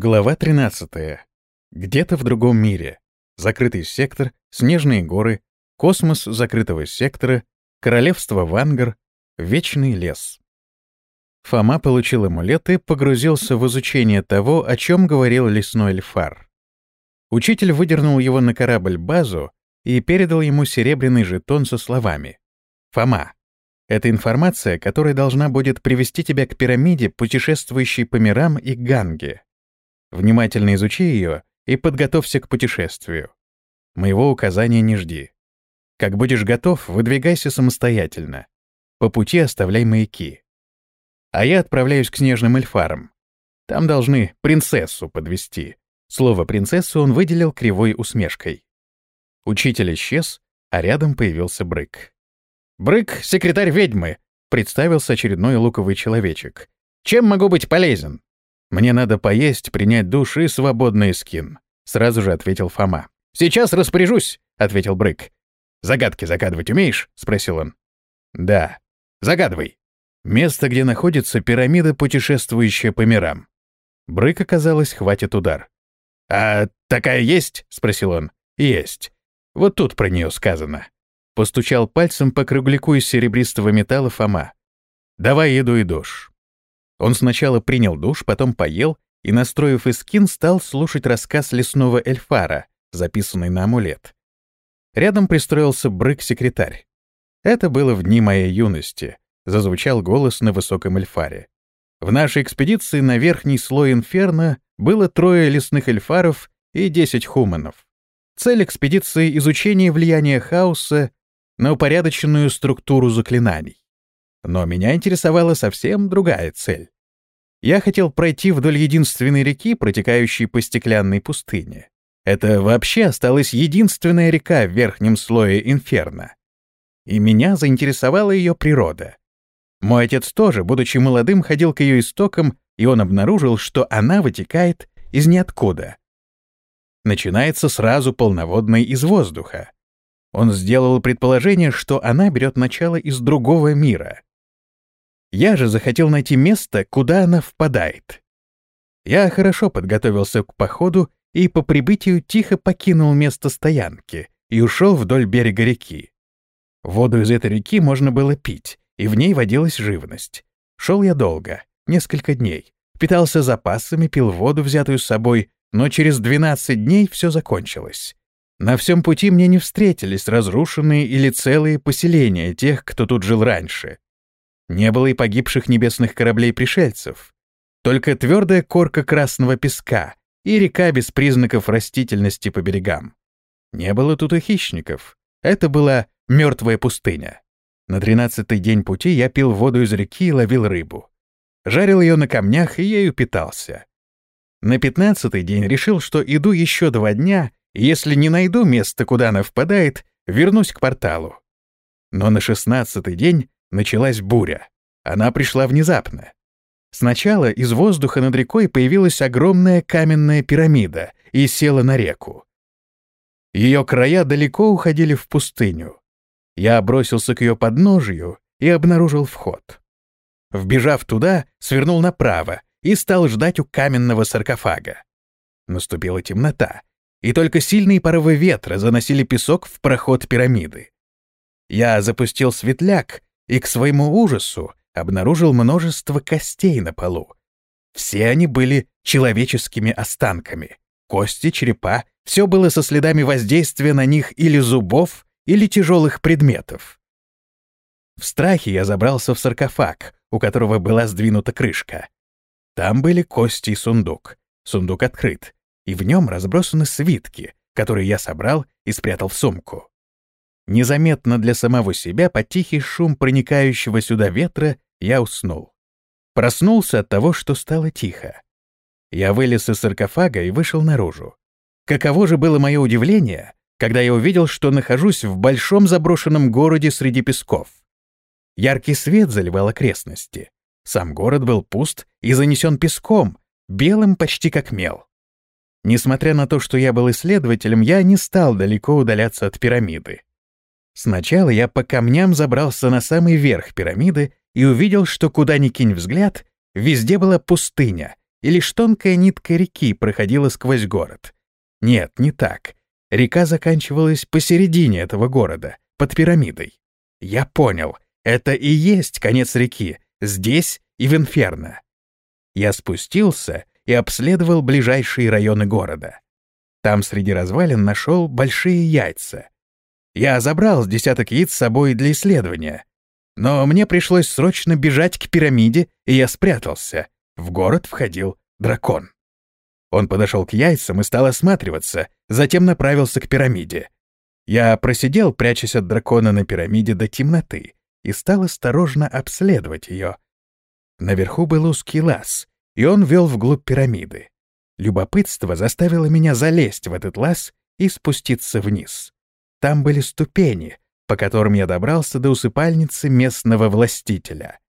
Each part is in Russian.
Глава 13. Где-то в другом мире. Закрытый сектор, снежные горы, космос закрытого сектора, королевство Вангар, вечный лес. Фома получил амулет и погрузился в изучение того, о чем говорил лесной эльфар. Учитель выдернул его на корабль-базу и передал ему серебряный жетон со словами. «Фома, это информация, которая должна будет привести тебя к пирамиде, путешествующей по мирам и Ганге. Внимательно изучи ее и подготовься к путешествию. Моего указания не жди. Как будешь готов, выдвигайся самостоятельно. По пути оставляй маяки. А я отправляюсь к снежным эльфарам. Там должны принцессу подвести. Слово «принцессу» он выделил кривой усмешкой. Учитель исчез, а рядом появился Брык. «Брык — секретарь ведьмы», — представился очередной луковый человечек. «Чем могу быть полезен?» «Мне надо поесть, принять душ и свободный скин», — сразу же ответил Фома. «Сейчас распоряжусь», — ответил Брык. «Загадки загадывать умеешь?» — спросил он. «Да». «Загадывай». Место, где находится пирамида, путешествующая по мирам. Брык, оказалось, хватит удар. «А такая есть?» — спросил он. «Есть. Вот тут про нее сказано». Постучал пальцем по кругляку из серебристого металла Фома. «Давай еду и душ». Он сначала принял душ, потом поел и, настроив эскин, стал слушать рассказ лесного эльфара, записанный на амулет. Рядом пристроился брык-секретарь. Это было в дни моей юности, зазвучал голос на высоком эльфаре. В нашей экспедиции на верхний слой инферно было трое лесных эльфаров и десять хуманов. Цель экспедиции — изучение влияния хаоса на упорядоченную структуру заклинаний. Но меня интересовала совсем другая цель. Я хотел пройти вдоль единственной реки, протекающей по стеклянной пустыне. Это вообще осталась единственная река в верхнем слое инферно. И меня заинтересовала ее природа. Мой отец тоже, будучи молодым, ходил к ее истокам, и он обнаружил, что она вытекает из ниоткуда. Начинается сразу полноводной из воздуха. Он сделал предположение, что она берет начало из другого мира — я же захотел найти место, куда она впадает. Я хорошо подготовился к походу и по прибытию тихо покинул место стоянки и ушел вдоль берега реки. Воду из этой реки можно было пить, и в ней водилась живность. Шел я долго, несколько дней. Питался запасами, пил воду, взятую с собой, но через 12 дней все закончилось. На всем пути мне не встретились разрушенные или целые поселения тех, кто тут жил раньше. Не было и погибших небесных кораблей-пришельцев. Только твердая корка красного песка и река без признаков растительности по берегам. Не было тут и хищников. Это была мертвая пустыня. На тринадцатый день пути я пил воду из реки и ловил рыбу. Жарил ее на камнях и ею питался. На пятнадцатый день решил, что иду еще два дня, и если не найду место, куда она впадает, вернусь к порталу. Но на шестнадцатый день началась буря. Она пришла внезапно. Сначала из воздуха над рекой появилась огромная каменная пирамида и села на реку. Ее края далеко уходили в пустыню. Я бросился к ее подножию и обнаружил вход. Вбежав туда, свернул направо и стал ждать у каменного саркофага. Наступила темнота, и только сильные порывы ветра заносили песок в проход пирамиды. Я запустил светляк и к своему ужасу обнаружил множество костей на полу. Все они были человеческими останками. Кости, черепа — все было со следами воздействия на них или зубов, или тяжелых предметов. В страхе я забрался в саркофаг, у которого была сдвинута крышка. Там были кости и сундук. Сундук открыт, и в нем разбросаны свитки, которые я собрал и спрятал в сумку. Незаметно для самого себя под тихий шум проникающего сюда ветра я уснул. Проснулся от того, что стало тихо. Я вылез из саркофага и вышел наружу. Каково же было мое удивление, когда я увидел, что нахожусь в большом заброшенном городе среди песков. Яркий свет заливал окрестности. Сам город был пуст и занесен песком, белым почти как мел. Несмотря на то, что я был исследователем, я не стал далеко удаляться от пирамиды. Сначала я по камням забрался на самый верх пирамиды и увидел, что куда ни кинь взгляд, везде была пустыня, и лишь тонкая нитка реки проходила сквозь город. Нет, не так. Река заканчивалась посередине этого города, под пирамидой. Я понял, это и есть конец реки, здесь и в Инферно. Я спустился и обследовал ближайшие районы города. Там среди развалин нашел большие яйца. Я забрал десяток яиц с собой для исследования. Но мне пришлось срочно бежать к пирамиде, и я спрятался. В город входил дракон. Он подошел к яйцам и стал осматриваться, затем направился к пирамиде. Я просидел, прячась от дракона на пирамиде до темноты, и стал осторожно обследовать ее. Наверху был узкий лаз, и он вел вглубь пирамиды. Любопытство заставило меня залезть в этот лаз и спуститься вниз. Там были ступени, по которым я добрался до усыпальницы местного властителя.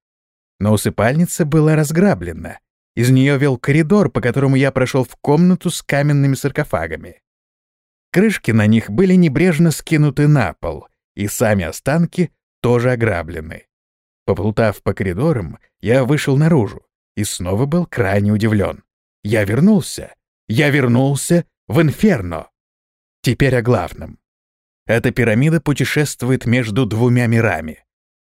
Но усыпальница была разграблена. Из нее вел коридор, по которому я прошел в комнату с каменными саркофагами. Крышки на них были небрежно скинуты на пол, и сами останки тоже ограблены. Поплутав по коридорам, я вышел наружу и снова был крайне удивлен. Я вернулся. Я вернулся в Инферно. Теперь о главном. Эта пирамида путешествует между двумя мирами.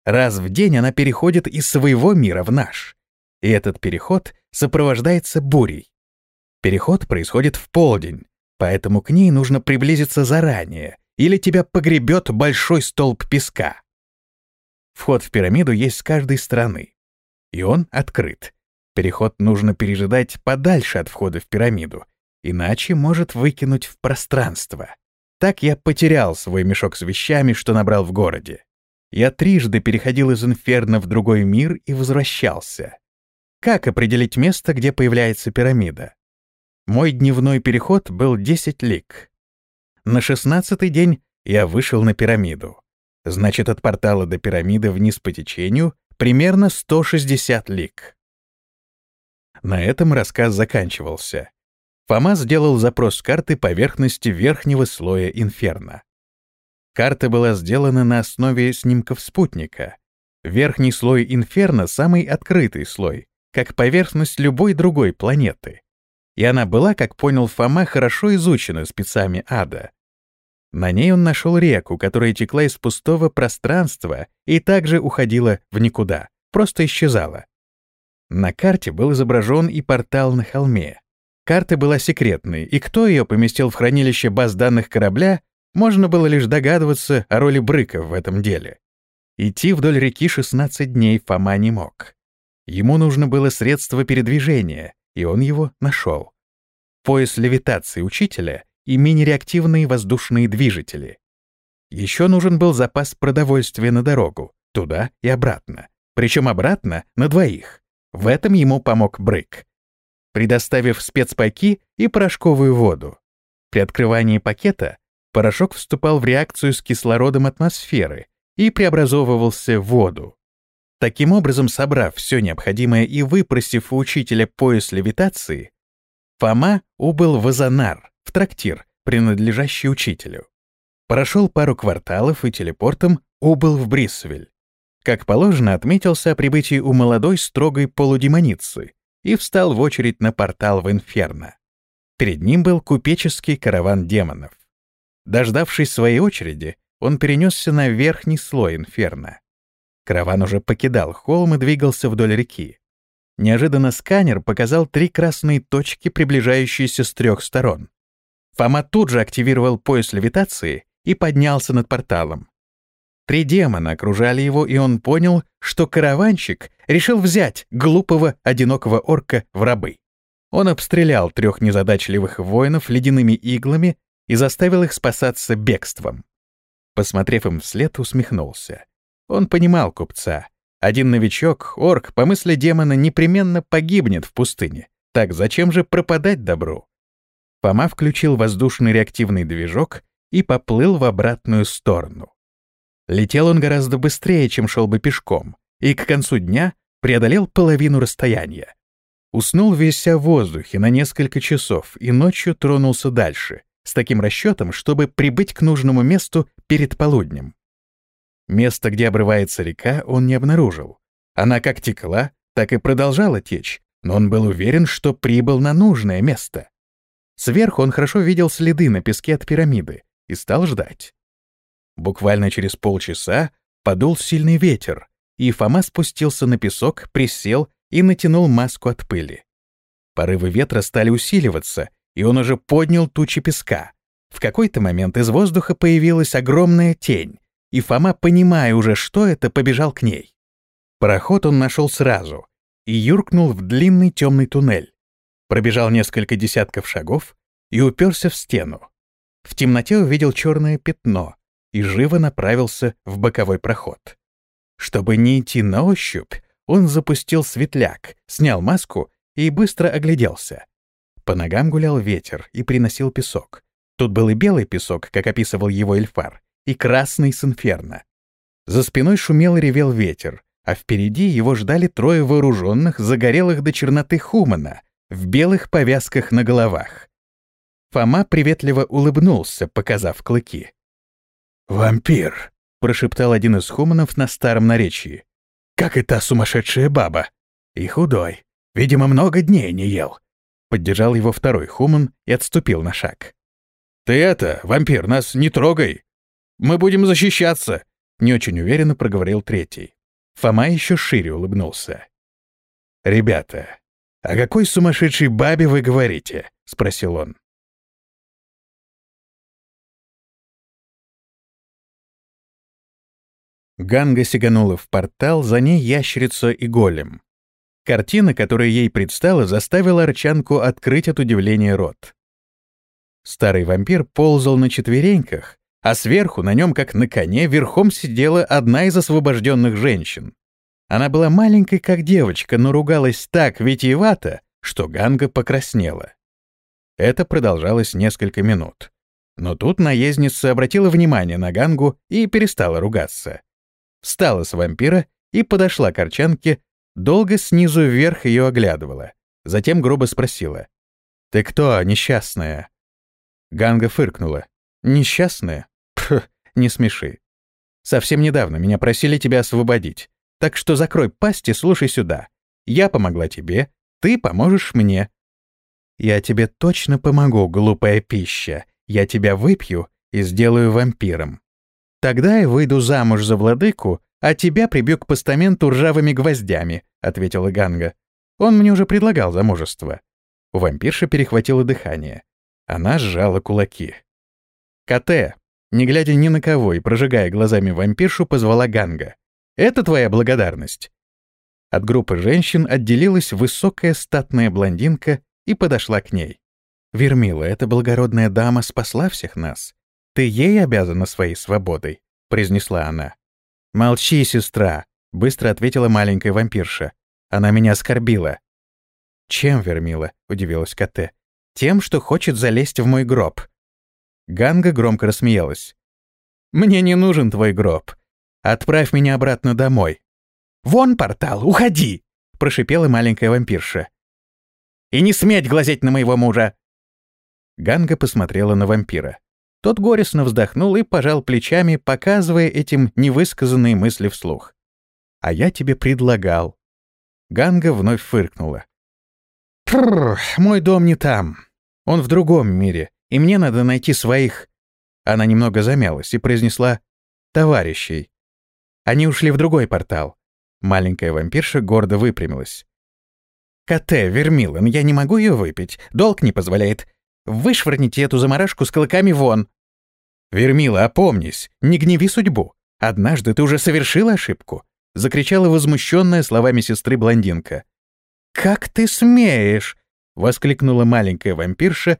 Раз в день она переходит из своего мира в наш. И этот переход сопровождается бурей. Переход происходит в полдень, поэтому к ней нужно приблизиться заранее, или тебя погребет большой столб песка. Вход в пирамиду есть с каждой стороны, и он открыт. Переход нужно пережидать подальше от входа в пирамиду, иначе может выкинуть в пространство. Так я потерял свой мешок с вещами, что набрал в городе. Я трижды переходил из инферно в другой мир и возвращался. Как определить место, где появляется пирамида? Мой дневной переход был 10 лик. На шестнадцатый день я вышел на пирамиду. Значит, от портала до пирамиды вниз по течению примерно 160 лик. На этом рассказ заканчивался. Фома сделал запрос карты поверхности верхнего слоя инферно. Карта была сделана на основе снимков спутника. Верхний слой инферно — самый открытый слой, как поверхность любой другой планеты. И она была, как понял Фома, хорошо изучена спецами ада. На ней он нашел реку, которая текла из пустого пространства и также уходила в никуда, просто исчезала. На карте был изображен и портал на холме. Карта была секретной, и кто ее поместил в хранилище баз данных корабля, можно было лишь догадываться о роли Брыка в этом деле. Идти вдоль реки 16 дней Фома не мог. Ему нужно было средство передвижения, и он его нашел. Пояс левитации учителя и мини-реактивные воздушные движители. Еще нужен был запас продовольствия на дорогу, туда и обратно. Причем обратно на двоих. В этом ему помог Брейк, предоставив спецпаки и порошковую воду. При открывании пакета порошок вступал в реакцию с кислородом атмосферы и преобразовывался в воду. Таким образом, собрав все необходимое и выпросив у учителя пояс левитации, Фома убыл в Азанар, в трактир, принадлежащий учителю. Прошел пару кварталов и телепортом убыл в Брисвель как положено, отметился о прибытии у молодой строгой полудемоницы и встал в очередь на портал в Инферно. Перед ним был купеческий караван демонов. Дождавшись своей очереди, он перенесся на верхний слой Инферно. Караван уже покидал холм и двигался вдоль реки. Неожиданно сканер показал три красные точки, приближающиеся с трех сторон. Фома тут же активировал пояс левитации и поднялся над порталом. Три демона окружали его, и он понял, что караванщик решил взять глупого, одинокого орка в рабы. Он обстрелял трех незадачливых воинов ледяными иглами и заставил их спасаться бегством. Посмотрев им вслед, усмехнулся. Он понимал купца. Один новичок, орк, по мысли демона, непременно погибнет в пустыне. Так зачем же пропадать добру? Фома включил воздушный реактивный движок и поплыл в обратную сторону. Летел он гораздо быстрее, чем шел бы пешком, и к концу дня преодолел половину расстояния. Уснул вися в воздухе на несколько часов и ночью тронулся дальше, с таким расчетом, чтобы прибыть к нужному месту перед полуднем. Место, где обрывается река, он не обнаружил. Она как текла, так и продолжала течь, но он был уверен, что прибыл на нужное место. Сверху он хорошо видел следы на песке от пирамиды и стал ждать. Буквально через полчаса подул сильный ветер, и Фома спустился на песок, присел и натянул маску от пыли. Порывы ветра стали усиливаться, и он уже поднял тучи песка. В какой-то момент из воздуха появилась огромная тень, и Фома, понимая уже, что это, побежал к ней. Пароход он нашел сразу и юркнул в длинный темный туннель. Пробежал несколько десятков шагов и уперся в стену. В темноте увидел черное пятно и живо направился в боковой проход. Чтобы не идти на ощупь, он запустил светляк, снял маску и быстро огляделся. По ногам гулял ветер и приносил песок. Тут был и белый песок, как описывал его Эльфар, и красный с инферно. За спиной шумел и ревел ветер, а впереди его ждали трое вооруженных, загорелых до черноты хумана, в белых повязках на головах. Фома приветливо улыбнулся, показав клыки. «Вампир!» — прошептал один из хуманов на старом наречии. «Как и та сумасшедшая баба! И худой. Видимо, много дней не ел». Поддержал его второй хуман и отступил на шаг. «Ты это, вампир, нас не трогай! Мы будем защищаться!» Не очень уверенно проговорил третий. Фома еще шире улыбнулся. «Ребята, о какой сумасшедшей бабе вы говорите?» — спросил он. Ганга сиганула в портал, за ней ящерица и голем. Картина, которая ей предстала, заставила Арчанку открыть от удивления рот. Старый вампир ползал на четвереньках, а сверху на нем, как на коне, верхом сидела одна из освобожденных женщин. Она была маленькой, как девочка, но ругалась так витиевато, что Ганга покраснела. Это продолжалось несколько минут. Но тут наездница обратила внимание на Гангу и перестала ругаться. Встала с вампира и подошла к Арчанке, долго снизу вверх ее оглядывала. Затем грубо спросила. «Ты кто, несчастная?» Ганга фыркнула. «Несчастная? Пх, не смеши. Совсем недавно меня просили тебя освободить. Так что закрой пасть и слушай сюда. Я помогла тебе, ты поможешь мне. Я тебе точно помогу, глупая пища. Я тебя выпью и сделаю вампиром. Тогда я выйду замуж за владыку, а тебя прибью к постаменту ржавыми гвоздями», — ответила Ганга. «Он мне уже предлагал замужество». У вампирши перехватило дыхание. Она сжала кулаки. «Коте!» Не глядя ни на кого и прожигая глазами вампиршу, позвала Ганга. «Это твоя благодарность?» От группы женщин отделилась высокая статная блондинка и подошла к ней. «Вермила, эта благородная дама спасла всех нас. Ты ей обязана своей свободой», — произнесла она. «Молчи, сестра», — быстро ответила маленькая вампирша. «Она меня оскорбила». «Чем, Вермила?» — удивилась Кате. «Тем, что хочет залезть в мой гроб». Ганга громко рассмеялась. «Мне не нужен твой гроб. Отправь меня обратно домой». «Вон портал, уходи!» — прошипела маленькая вампирша. «И не сметь глазеть на моего мужа!» Ганга посмотрела на вампира. Тот горестно вздохнул и пожал плечами, показывая этим невысказанные мысли вслух. «А я тебе предлагал». Ганга вновь фыркнула. «Прррр, мой дом не там. Он в другом мире, и мне надо найти своих...» Она немного замялась и произнесла «товарищей». Они ушли в другой портал. Маленькая вампирша гордо выпрямилась. «Коте, Вермилан, я не могу ее выпить. Долг не позволяет. Вышвырните эту заморашку с клыками вон!» «Вермила, опомнись, не гневи судьбу. Однажды ты уже совершила ошибку», — закричала возмущенная словами сестры блондинка. «Как ты смеешь!» — воскликнула маленькая вампирша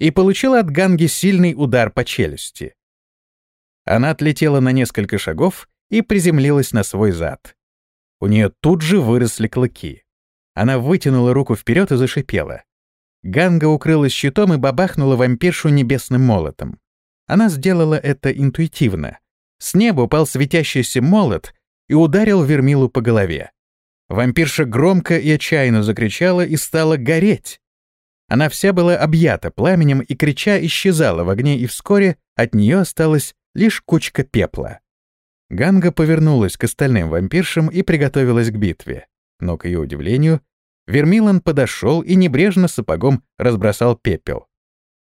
и получила от Ганги сильный удар по челюсти. Она отлетела на несколько шагов и приземлилась на свой зад. У нее тут же выросли клыки. Она вытянула руку вперед и зашипела. Ганга укрылась щитом и бабахнула вампиршу небесным молотом. Она сделала это интуитивно. С неба упал светящийся молот и ударил Вермилу по голове. Вампирша громко и отчаянно закричала и стала гореть. Она вся была объята пламенем и, крича, исчезала в огне, и вскоре от нее осталась лишь кучка пепла. Ганга повернулась к остальным вампиршам и приготовилась к битве. Но, к ее удивлению, Вермилан подошел и небрежно сапогом разбросал пепел.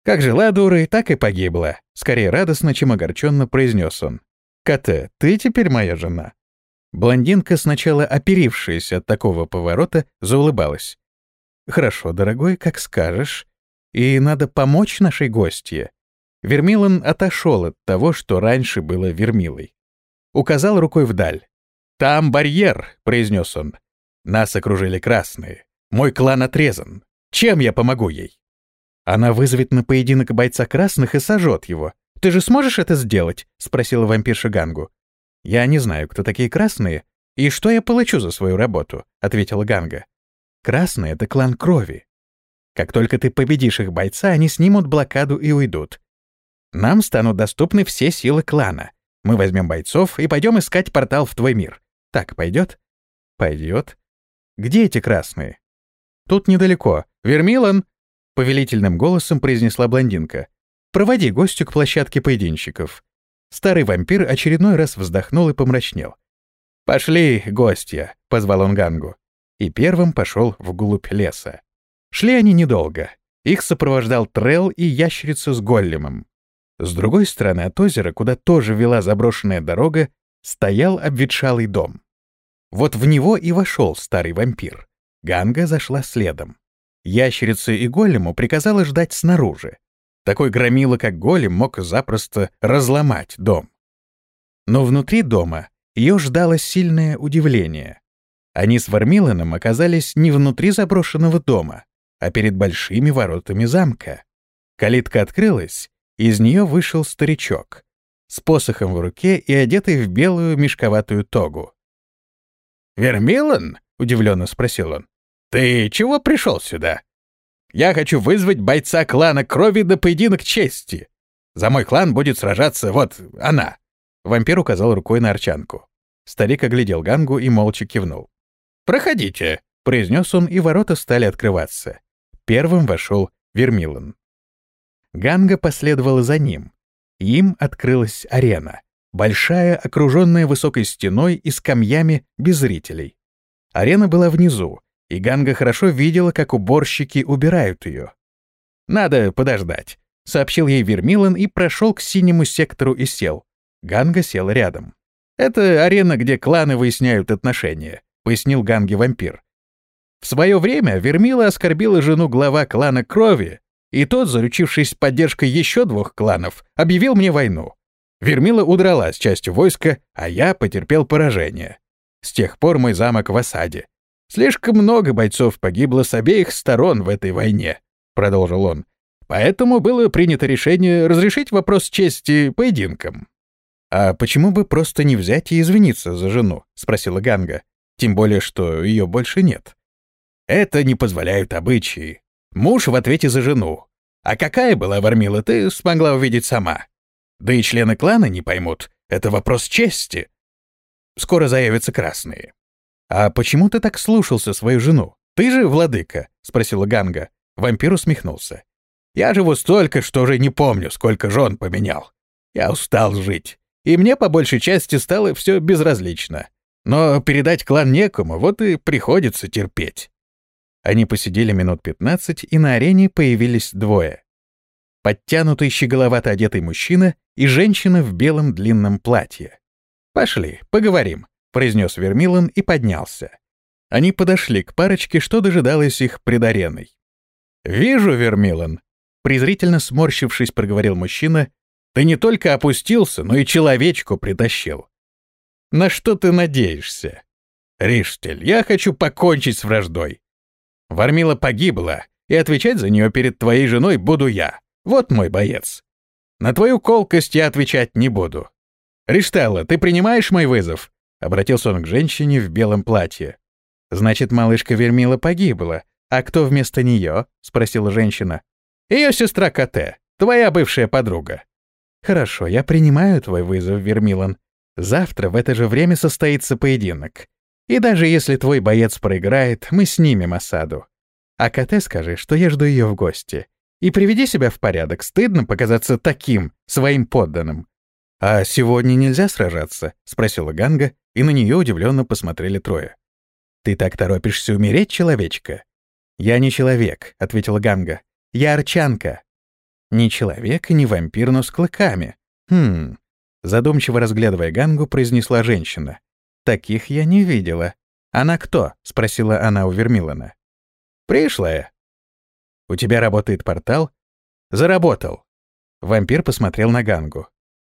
«Как жила дурой, так и погибла», — скорее радостно, чем огорченно произнес он. «Кате, ты теперь моя жена». Блондинка, сначала оперившаяся от такого поворота, заулыбалась. «Хорошо, дорогой, как скажешь. И надо помочь нашей гостье». Вермилан отошел от того, что раньше было Вермилой. Указал рукой вдаль. «Там барьер», — произнес он. «Нас окружили красные. Мой клан отрезан. Чем я помогу ей?» «Она вызовет на поединок бойца красных и сожжет его. Ты же сможешь это сделать?» — спросила вампирша Гангу. «Я не знаю, кто такие красные и что я получу за свою работу», — ответила Ганга. «Красные — это клан крови. Как только ты победишь их бойца, они снимут блокаду и уйдут. Нам станут доступны все силы клана. Мы возьмем бойцов и пойдем искать портал в твой мир. Так пойдет?» «Пойдет. Где эти красные?» «Тут недалеко. Вермилан!» — повелительным голосом произнесла блондинка. «Проводи гостю к площадке поединщиков». Старый вампир очередной раз вздохнул и помрачнел. «Пошли, гостья», — позвал он Гангу. И первым пошел вглубь леса. Шли они недолго. Их сопровождал Трел и ящерица с Голлемом. С другой стороны от озера, куда тоже вела заброшенная дорога, стоял обветшалый дом. Вот в него и вошел старый вампир. Ганга зашла следом. Ящерице и голему приказала ждать снаружи. Такой громила, как голем, мог запросто разломать дом. Но внутри дома ее ждало сильное удивление. Они с Вармиланом оказались не внутри заброшенного дома, а перед большими воротами замка. Калитка открылась, и из нее вышел старичок с посохом в руке и одетый в белую мешковатую тогу. «Вермилан?» — удивленно спросил он. «Ты чего пришел сюда?» Я хочу вызвать бойца клана крови до поединок чести. За мой клан будет сражаться вот она». Вампир указал рукой на арчанку. Старик оглядел Гангу и молча кивнул. «Проходите», — произнес он, и ворота стали открываться. Первым вошел Вермилан. Ганга последовала за ним. Им открылась арена. Большая, окруженная высокой стеной и скамьями без зрителей. Арена была внизу, и Ганга хорошо видела, как уборщики убирают ее. «Надо подождать», — сообщил ей Вермилан и прошел к синему сектору и сел. Ганга села рядом. «Это арена, где кланы выясняют отношения», — пояснил Ганге вампир. В свое время Вермила оскорбила жену глава клана Крови, и тот, заручившись поддержкой еще двух кланов, объявил мне войну. Вермила удрала с частью войска, а я потерпел поражение. С тех пор мой замок в осаде. Слишком много бойцов погибло с обеих сторон в этой войне, продолжил он. Поэтому было принято решение разрешить вопрос чести поединком. А почему бы просто не взять и извиниться за жену? спросила Ганга. Тем более, что ее больше нет. Это не позволяют обычаи. Муж в ответе за жену. А какая была Вармила, ты смогла увидеть сама. Да и члены клана не поймут. Это вопрос чести. Скоро заявятся красные. «А почему ты так слушался свою жену? Ты же владыка?» — спросила Ганга. Вампир усмехнулся. «Я живу столько, что уже не помню, сколько жен поменял. Я устал жить, и мне по большей части стало все безразлично. Но передать клан некому, вот и приходится терпеть». Они посидели минут пятнадцать, и на арене появились двое. Подтянутый щеголовато одетый мужчина и женщина в белом длинном платье. «Пошли, поговорим», произнес Вермилан и поднялся. Они подошли к парочке, что дожидалось их пред. «Вижу, Вермилан», — презрительно сморщившись, проговорил мужчина, «ты не только опустился, но и человечку притащил. На что ты надеешься? Риштель, я хочу покончить с враждой. Вармила погибла, и отвечать за нее перед твоей женой буду я. Вот мой боец. На твою колкость я отвечать не буду. Риштелла, ты принимаешь мой вызов? Обратился он к женщине в белом платье. «Значит, малышка Вермила погибла. А кто вместо нее?» — спросила женщина. «Ее сестра Кате, твоя бывшая подруга». «Хорошо, я принимаю твой вызов, Вермилан. Завтра в это же время состоится поединок. И даже если твой боец проиграет, мы снимем осаду. А Кате скажи, что я жду ее в гости. И приведи себя в порядок. Стыдно показаться таким, своим подданным. «А сегодня нельзя сражаться?» — спросила Ганга, и на нее удивленно посмотрели трое. «Ты так торопишься умереть, человечка? «Я не человек», — ответила Ганга. «Я арчанка». «Не человек и не вампир, но с клыками. Хм...» Задумчиво разглядывая Гангу, произнесла женщина. «Таких я не видела. Она кто?» — спросила она у Вермилана. «Пришлая». «У тебя работает портал?» «Заработал». Вампир посмотрел на Гангу.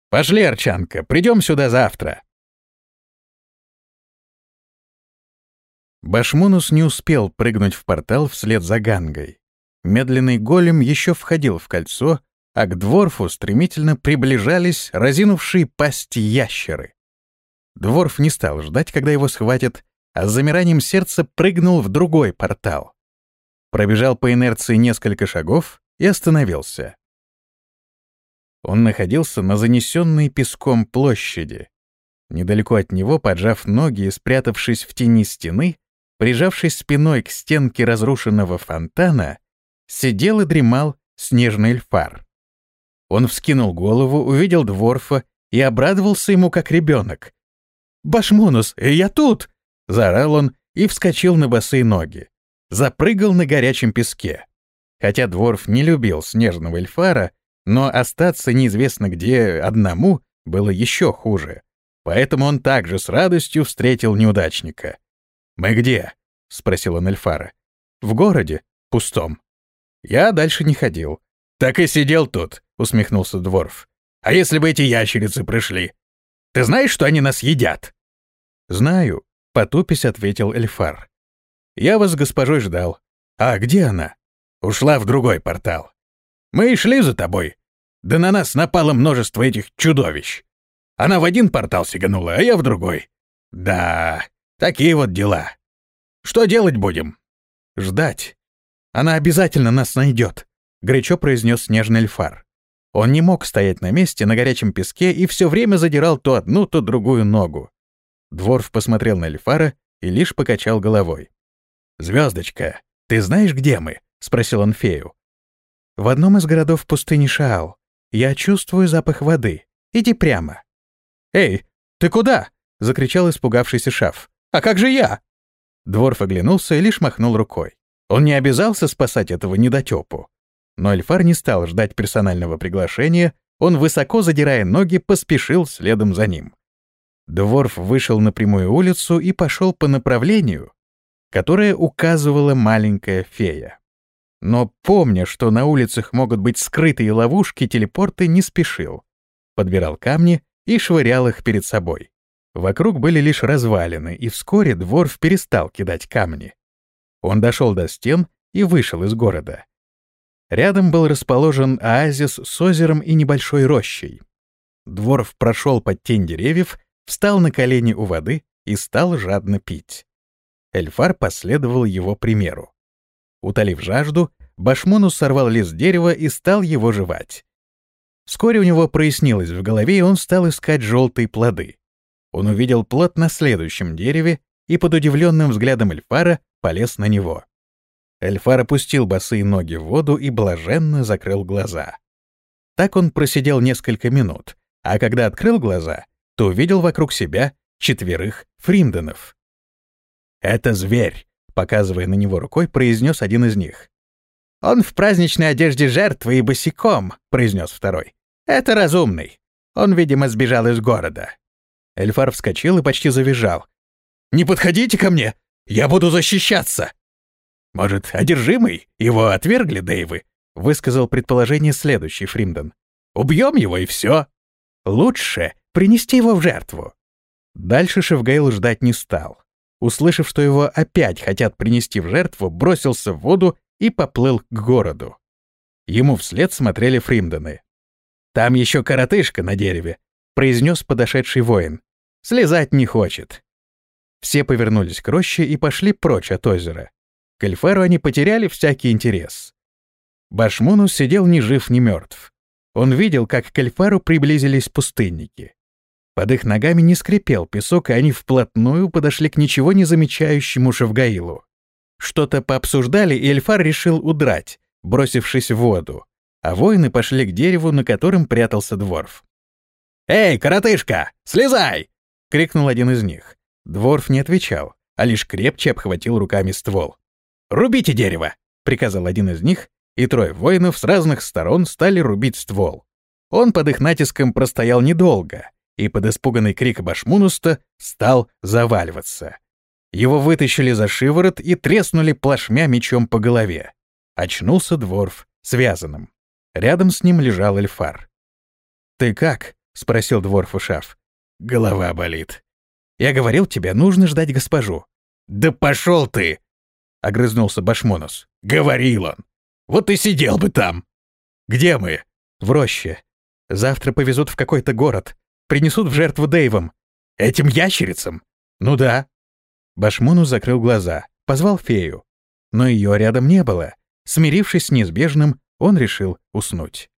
«Пошли, Арчанка, придем сюда завтра». Башмунус не успел прыгнуть в портал вслед за Гангой. Медленный голем еще входил в кольцо, а к дворфу стремительно приближались разинувшие пасти ящеры. Дворф не стал ждать, когда его схватят, а с замиранием сердца прыгнул в другой портал. Пробежал по инерции несколько шагов и остановился. Он находился на занесенной песком площади. Недалеко от него, поджав ноги и спрятавшись в тени стены, прижавшись спиной к стенке разрушенного фонтана, сидел и дремал снежный эльфар. Он вскинул голову, увидел дворфа и обрадовался ему как ребенок. «Башмунус, я тут!» — заорал он и вскочил на босые ноги. Запрыгал на горячем песке. Хотя дворф не любил снежного эльфара, но остаться неизвестно где одному было еще хуже. Поэтому он также с радостью встретил неудачника. «Мы где?» — спросил он Эльфара. «В городе. Пустом». Я дальше не ходил. «Так и сидел тут», — усмехнулся Дворф. «А если бы эти ящерицы пришли? Ты знаешь, что они нас едят?» «Знаю», — потупись ответил Эльфар. «Я вас с госпожой ждал. А где она?» «Ушла в другой портал. Мы и шли за тобой. Да на нас напало множество этих чудовищ. Она в один портал сиганула, а я в другой. Да, Такие вот дела. Что делать будем? Ждать. Она обязательно нас найдет, горячо произнес снежный эльфар. Он не мог стоять на месте на горячем песке и все время задирал то одну, то другую ногу. Дворф посмотрел на эльфара и лишь покачал головой. Звездочка, ты знаешь, где мы?» — спросил он фею. «В одном из городов пустыни Шаал. Я чувствую запах воды. Иди прямо». «Эй, ты куда?» — закричал испугавшийся шаф. А как же я?» Дворф оглянулся и лишь махнул рукой. Он не обязался спасать этого недотёпу. Но Эльфар не стал ждать персонального приглашения, он, высоко задирая ноги, поспешил следом за ним. Дворф вышел на прямую улицу и пошел по направлению, которое указывала маленькая фея. Но, помня, что на улицах могут быть скрытые ловушки, телепорты не спешил. Подбирал камни и швырял их перед собой. Вокруг были лишь развалины, и вскоре Дворф перестал кидать камни. Он дошел до стен и вышел из города. Рядом был расположен оазис с озером и небольшой рощей. Дворф прошел под тень деревьев, встал на колени у воды и стал жадно пить. Эльфар последовал его примеру. Утолив жажду, Башмонус сорвал лист дерева и стал его жевать. Вскоре у него прояснилось в голове, и он стал искать желтые плоды он увидел плод на следующем дереве и под удивленным взглядом Эльфара полез на него. Эльфар опустил босые ноги в воду и блаженно закрыл глаза. Так он просидел несколько минут, а когда открыл глаза, то увидел вокруг себя четверых фринденов. «Это зверь», — показывая на него рукой, произнес один из них. «Он в праздничной одежде жертвы и босиком», — произнес второй. «Это разумный. Он, видимо, сбежал из города. Эльфар вскочил и почти завизжал. «Не подходите ко мне! Я буду защищаться!» «Может, одержимый? Его отвергли Дэйвы?» — высказал предположение следующий Фримден. «Убьем его и все. Лучше принести его в жертву». Дальше Шевгейл ждать не стал. Услышав, что его опять хотят принести в жертву, бросился в воду и поплыл к городу. Ему вслед смотрели Фримдены. «Там еще коротышка на дереве», — произнес подошедший воин. Слезать не хочет. Все повернулись к роще и пошли прочь от озера. К Эльфару они потеряли всякий интерес. Башмунус сидел ни жив, ни мертв. Он видел, как к Эльфару приблизились пустынники. Под их ногами не скрипел песок, и они вплотную подошли к ничего не замечающему Шавгаилу. Что-то пообсуждали, и Эльфар решил удрать, бросившись в воду, а воины пошли к дереву, на котором прятался дворф. «Эй, коротышка, слезай!» — крикнул один из них. Дворф не отвечал, а лишь крепче обхватил руками ствол. рубите дерево!» — приказал один из них, и трое воинов с разных сторон стали рубить ствол. Он под их натиском простоял недолго, и под испуганный крик Башмунуста стал заваливаться. Его вытащили за шиворот и треснули плашмя мечом по голове. Очнулся Дворф, связанным. Рядом с ним лежал Эльфар. «Ты как?» — спросил Дворф Ушав. «Голова болит. Я говорил тебе, нужно ждать госпожу». «Да пошел ты!» — огрызнулся Башмонус. «Говорил он. Вот и сидел бы там. Где мы?» «В роще. Завтра повезут в какой-то город. Принесут в жертву Дэйвам. Этим ящерицам?» «Ну да». Башмонус закрыл глаза, позвал фею. Но ее рядом не было. Смирившись с неизбежным, он решил уснуть.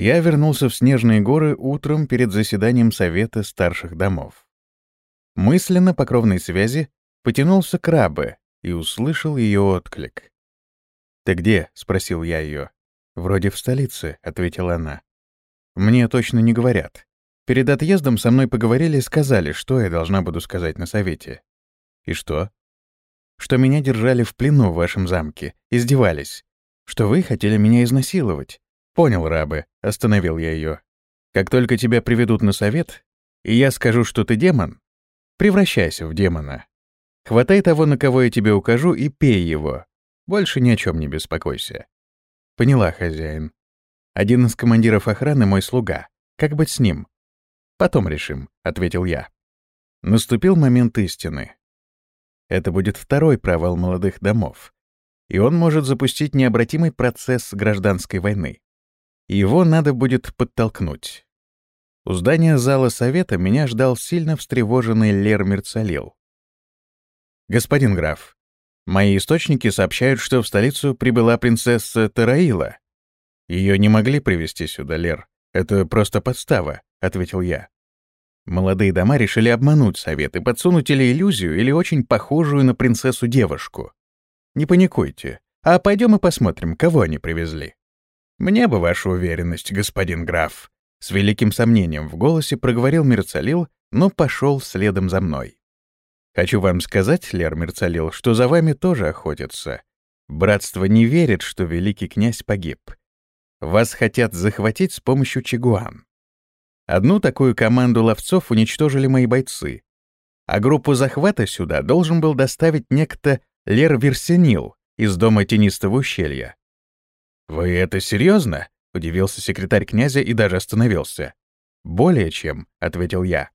Я вернулся в Снежные горы утром перед заседанием Совета старших домов. Мысленно по кровной связи потянулся к Рабе и услышал ее отклик. «Ты где?» — спросил я ее. «Вроде в столице», — ответила она. «Мне точно не говорят. Перед отъездом со мной поговорили и сказали, что я должна буду сказать на совете». «И что?» «Что меня держали в плену в вашем замке, издевались. Что вы хотели меня изнасиловать. «Понял, рабы», — остановил я ее. «Как только тебя приведут на совет, и я скажу, что ты демон, превращайся в демона. Хватай того, на кого я тебе укажу, и пей его. Больше ни о чем не беспокойся». «Поняла, хозяин. Один из командиров охраны — мой слуга. Как быть с ним?» «Потом решим», — ответил я. Наступил момент истины. Это будет второй провал молодых домов, и он может запустить необратимый процесс гражданской войны. Его надо будет подтолкнуть. У здания зала совета меня ждал сильно встревоженный Лер Мерцалил. «Господин граф, мои источники сообщают, что в столицу прибыла принцесса Тараила. Ее не могли привести сюда, Лер. Это просто подстава», — ответил я. Молодые дома решили обмануть совет и подсунуть или иллюзию, или очень похожую на принцессу девушку. Не паникуйте, а пойдем и посмотрим, кого они привезли. «Мне бы ваша уверенность, господин граф», — с великим сомнением в голосе проговорил Мерцалил, но пошел следом за мной. «Хочу вам сказать, Лер Мерцалил, что за вами тоже охотятся. Братство не верит, что великий князь погиб. Вас хотят захватить с помощью чигуан. Одну такую команду ловцов уничтожили мои бойцы, а группу захвата сюда должен был доставить некто Лер Версенил из дома Тенистого ущелья. «Вы это серьезно?» — удивился секретарь князя и даже остановился. «Более чем», — ответил я.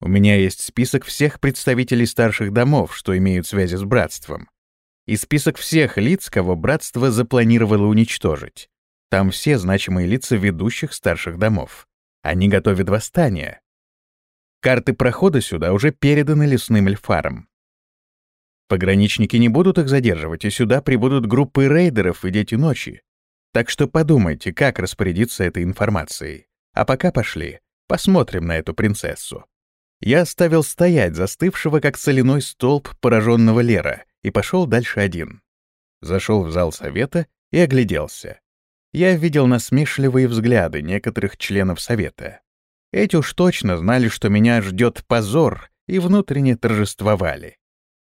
«У меня есть список всех представителей старших домов, что имеют связи с братством, и список всех лиц, кого братство запланировало уничтожить. Там все значимые лица ведущих старших домов. Они готовят восстание. Карты прохода сюда уже переданы лесным эльфарам. Пограничники не будут их задерживать, и сюда прибудут группы рейдеров и дети ночи. Так что подумайте, как распорядиться этой информацией. А пока пошли, посмотрим на эту принцессу. Я оставил стоять застывшего, как соляной столб пораженного Лера, и пошел дальше один. Зашел в зал совета и огляделся. Я видел насмешливые взгляды некоторых членов совета. Эти уж точно знали, что меня ждет позор, и внутренне торжествовали.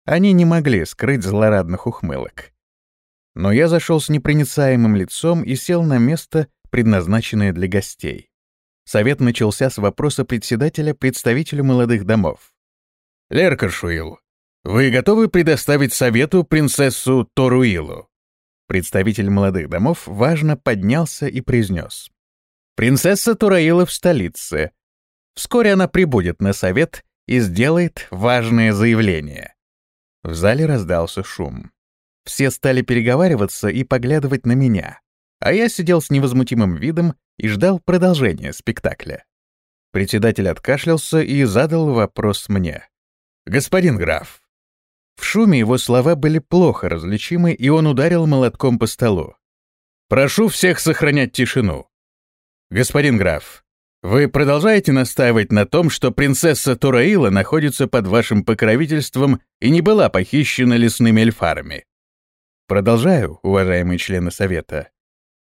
Они не могли скрыть злорадных ухмылок. Но я зашел с непроницаемым лицом и сел на место, предназначенное для гостей. Совет начался с вопроса председателя представителю молодых домов. «Леркаршуил, вы готовы предоставить совету принцессу Торуилу?» Представитель молодых домов важно поднялся и произнес. «Принцесса Тураила в столице. Вскоре она прибудет на совет и сделает важное заявление. В зале раздался шум. Все стали переговариваться и поглядывать на меня, а я сидел с невозмутимым видом и ждал продолжения спектакля. Председатель откашлялся и задал вопрос мне. «Господин граф». В шуме его слова были плохо различимы, и он ударил молотком по столу. «Прошу всех сохранять тишину. Господин граф, вы продолжаете настаивать на том, что принцесса Тураила находится под вашим покровительством и не была похищена лесными эльфарами? Продолжаю, уважаемые члены Совета.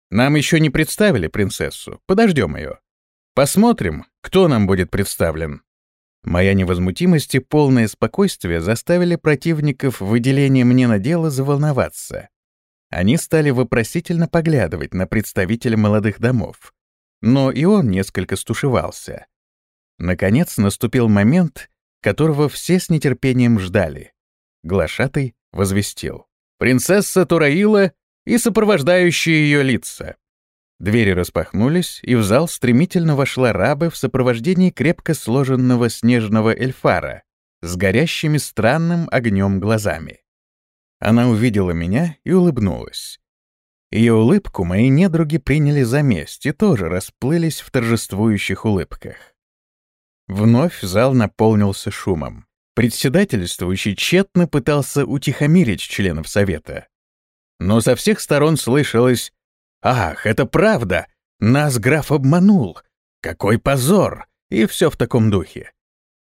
Нам еще не представили принцессу, подождем ее. Посмотрим, кто нам будет представлен. Моя невозмутимость и полное спокойствие заставили противников выделения мне на дело заволноваться. Они стали вопросительно поглядывать на представителя молодых домов. Но и он несколько стушевался. Наконец наступил момент, которого все с нетерпением ждали. Глашатый возвестил. «Принцесса Тураила и сопровождающие ее лица». Двери распахнулись, и в зал стремительно вошла раба в сопровождении крепко сложенного снежного эльфара с горящими странным огнем глазами. Она увидела меня и улыбнулась. Ее улыбку мои недруги приняли за месть и тоже расплылись в торжествующих улыбках. Вновь зал наполнился шумом. Председательствующий тщетно пытался утихомирить членов совета. Но со всех сторон слышалось «Ах, это правда! Нас граф обманул! Какой позор!» и все в таком духе.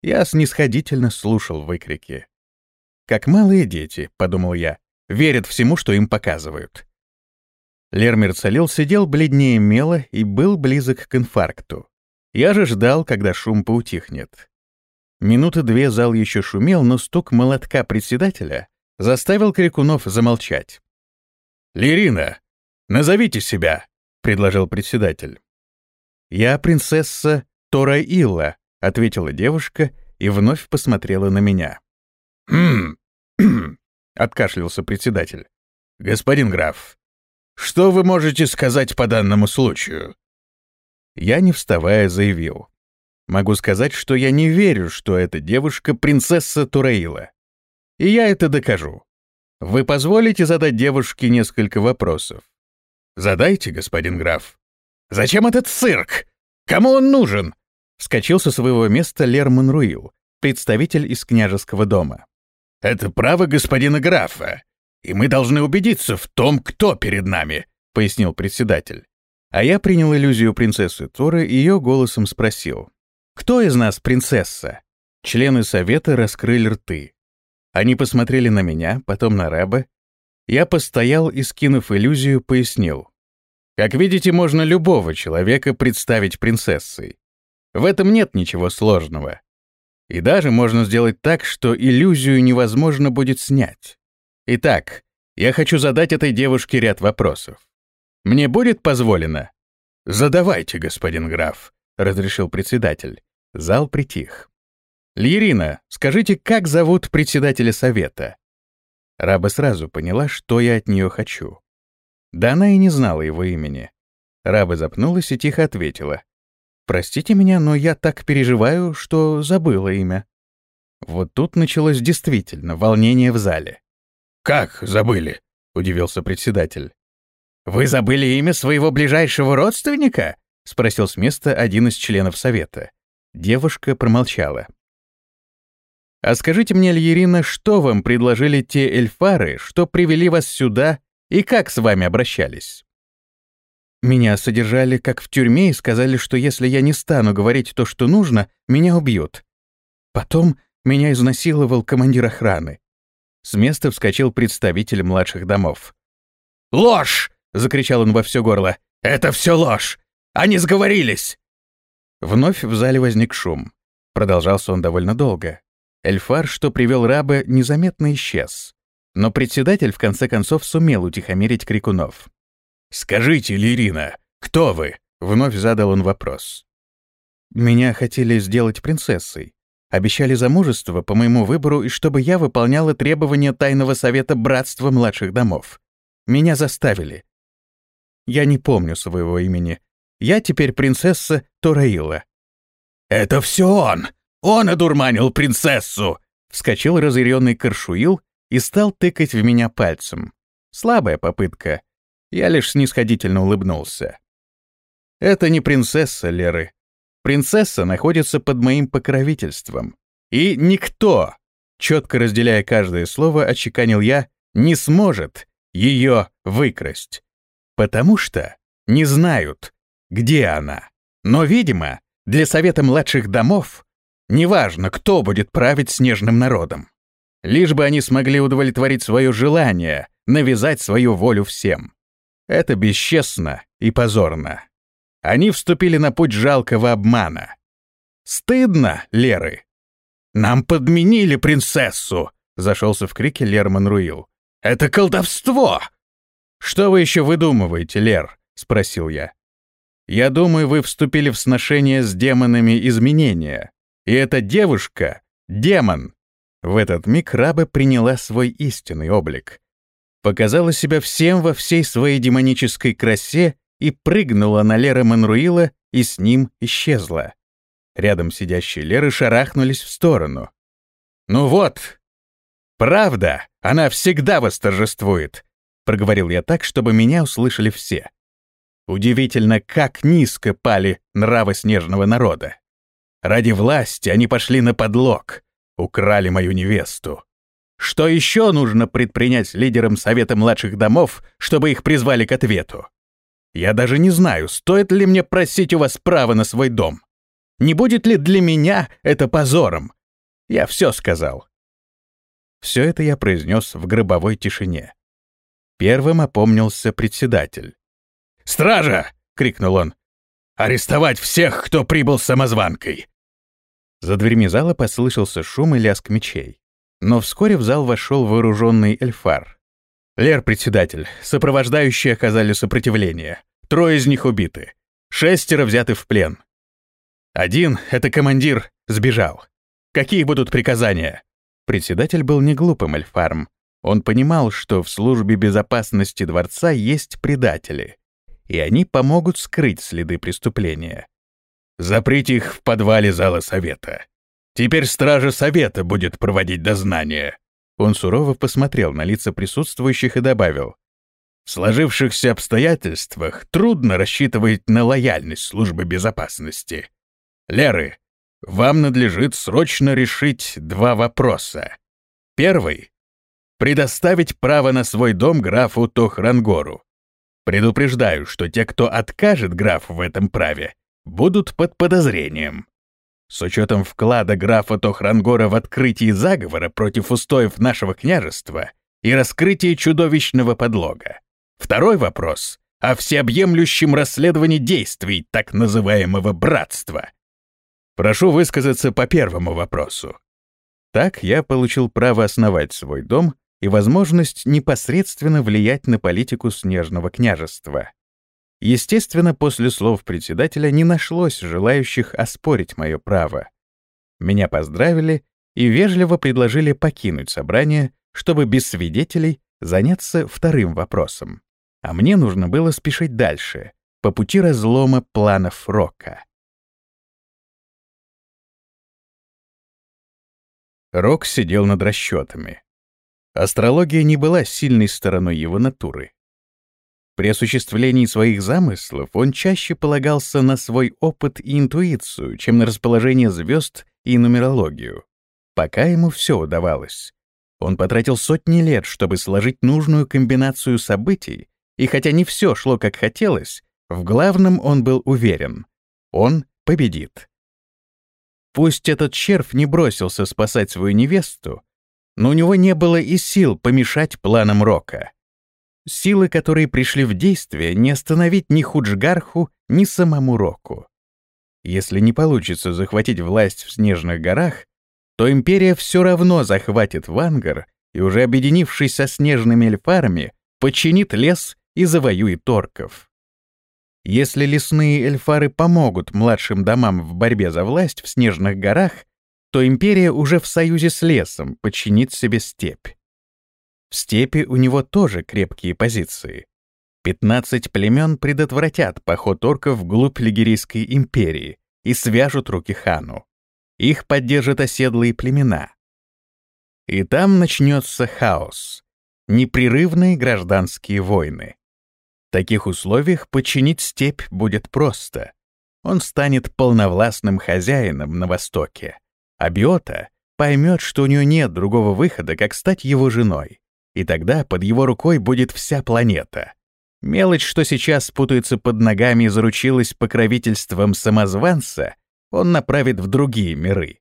Я снисходительно слушал выкрики. «Как малые дети», — подумал я, — «верят всему, что им показывают». Лермер Салил сидел бледнее мела и был близок к инфаркту. Я же ждал, когда шум поутихнет. Минуты две зал еще шумел, но стук молотка председателя заставил Крикунов замолчать. «Лирина, назовите себя», — предложил председатель. «Я принцесса Тора Илла», — ответила девушка и вновь посмотрела на меня. «Хм, откашлялся председатель. «Господин граф, что вы можете сказать по данному случаю?» Я, не вставая, заявил. «Могу сказать, что я не верю, что эта девушка — принцесса Тураила. И я это докажу. Вы позволите задать девушке несколько вопросов?» «Задайте, господин граф». «Зачем этот цирк? Кому он нужен?» Вскочил со своего места Лерман Руил, представитель из княжеского дома. «Это право господина графа, и мы должны убедиться в том, кто перед нами», — пояснил председатель. А я принял иллюзию принцессы Торы и ее голосом спросил. «Кто из нас принцесса?» Члены совета раскрыли рты. Они посмотрели на меня, потом на раба. Я постоял и, скинув иллюзию, пояснил. Как видите, можно любого человека представить принцессой. В этом нет ничего сложного. И даже можно сделать так, что иллюзию невозможно будет снять. Итак, я хочу задать этой девушке ряд вопросов. Мне будет позволено? Задавайте, господин граф, разрешил председатель. Зал притих. Лирина, скажите, как зовут председателя совета? Раба сразу поняла, что я от нее хочу. Да она и не знала его имени. Раба запнулась и тихо ответила. Простите меня, но я так переживаю, что забыла имя. Вот тут началось действительно волнение в зале. «Как забыли?» — удивился председатель. «Вы забыли имя своего ближайшего родственника?» — спросил с места один из членов совета. Девушка промолчала. «А скажите мне, Льерина, что вам предложили те эльфары, что привели вас сюда, и как с вами обращались?» Меня содержали как в тюрьме и сказали, что если я не стану говорить то, что нужно, меня убьют. Потом меня изнасиловал командир охраны. С места вскочил представитель младших домов. «Ложь!» — закричал он во все горло. «Это все ложь! Они сговорились!» Вновь в зале возник шум. Продолжался он довольно долго. Эльфар, что привел раба, незаметно исчез. Но председатель в конце концов сумел утихомирить крикунов. «Скажите, Лирина, кто вы?» — вновь задал он вопрос. «Меня хотели сделать принцессой. Обещали замужество по моему выбору и чтобы я выполняла требования Тайного Совета Братства Младших Домов. Меня заставили. Я не помню своего имени. Я теперь принцесса Тораила». «Это все он! Он одурманил принцессу!» Вскочил разъяренный Каршуил и стал тыкать в меня пальцем. Слабая попытка — я лишь снисходительно улыбнулся. Это не принцесса Леры. Принцесса находится под моим покровительством. И никто, четко разделяя каждое слово, отчеканил я, не сможет ее выкрасть. Потому что не знают, где она. Но, видимо, для Совета младших домов неважно, кто будет править снежным народом. Лишь бы они смогли удовлетворить свое желание, навязать свою волю всем. Это бесчестно и позорно. Они вступили на путь жалкого обмана. Стыдно, Леры. Нам подменили принцессу!» — зашелся в крике Лер Манруил. «Это колдовство!» «Что вы еще выдумываете, Лер?» — спросил я. «Я думаю, вы вступили в сношение с демонами изменения. И эта девушка — демон!» В этот миг раба приняла свой истинный облик. Показала себя всем во всей своей демонической красе и прыгнула на Лера Манруила и с ним исчезла. Рядом сидящие Леры шарахнулись в сторону. «Ну вот! Правда, она всегда восторжествует!» — проговорил я так, чтобы меня услышали все. Удивительно, как низко пали нравы снежного народа. Ради власти они пошли на подлог, украли мою невесту. Что еще нужно предпринять лидерам Совета младших домов, чтобы их призвали к ответу? Я даже не знаю, стоит ли мне просить у вас право на свой дом. Не будет ли для меня это позором? Я все сказал. Все это я произнес в гробовой тишине. Первым опомнился председатель. «Стража!» — крикнул он. «Арестовать всех, кто прибыл с самозванкой!» За дверьми зала послышался шум и лязг мечей. Но вскоре в зал вошел вооруженный эльфар. «Лер, председатель, сопровождающие оказали сопротивление. Трое из них убиты. Шестеро взяты в плен. Один, это командир, сбежал. Какие будут приказания?» Председатель был не глупым эльфарм. Он понимал, что в службе безопасности дворца есть предатели, и они помогут скрыть следы преступления. «Заприте их в подвале зала совета. Теперь стража совета будет проводить дознание». Он сурово посмотрел на лица присутствующих и добавил. «В сложившихся обстоятельствах трудно рассчитывать на лояльность службы безопасности. Леры, вам надлежит срочно решить два вопроса. Первый — предоставить право на свой дом графу Тохрангору. Предупреждаю, что те, кто откажет графу в этом праве, будут под подозрением. С учетом вклада графа Тохрангора в открытии заговора против устоев нашего княжества и раскрытии чудовищного подлога. Второй вопрос — о всеобъемлющем расследовании действий так называемого «братства». Прошу высказаться по первому вопросу. Так я получил право основать свой дом и возможность непосредственно влиять на политику Снежного княжества. Естественно, после слов председателя не нашлось желающих оспорить мое право. Меня поздравили и вежливо предложили покинуть собрание, чтобы без свидетелей заняться вторым вопросом. А мне нужно было спешить дальше, по пути разлома планов Рока. Рок сидел над расчетами. Астрология не была сильной стороной его натуры. При осуществлении своих замыслов он чаще полагался на свой опыт и интуицию, чем на расположение звезд и нумерологию. Пока ему все удавалось. Он потратил сотни лет, чтобы сложить нужную комбинацию событий, и хотя не все шло как хотелось, в главном он был уверен — он победит. Пусть этот червь не бросился спасать свою невесту, но у него не было и сил помешать планам Рока. Силы, которые пришли в действие, не остановить ни Худжгарху, ни самому Року. Если не получится захватить власть в Снежных горах, то империя все равно захватит Вангар и, уже объединившись со снежными эльфарами, подчинит лес и завоюет орков. Если лесные эльфары помогут младшим домам в борьбе за власть в Снежных горах, то империя уже в союзе с лесом подчинит себе степь. В степи у него тоже крепкие позиции. 15 племен предотвратят поход орков вглубь Лигерийской империи и свяжут руки хану. Их поддержат оседлые племена. И там начнется хаос. Непрерывные гражданские войны. В таких условиях подчинить степь будет просто. Он станет полновластным хозяином на Востоке. А Биота поймет, что у нее нет другого выхода, как стать его женой и тогда под его рукой будет вся планета. Мелочь, что сейчас путается под ногами и заручилась покровительством самозванца, он направит в другие миры.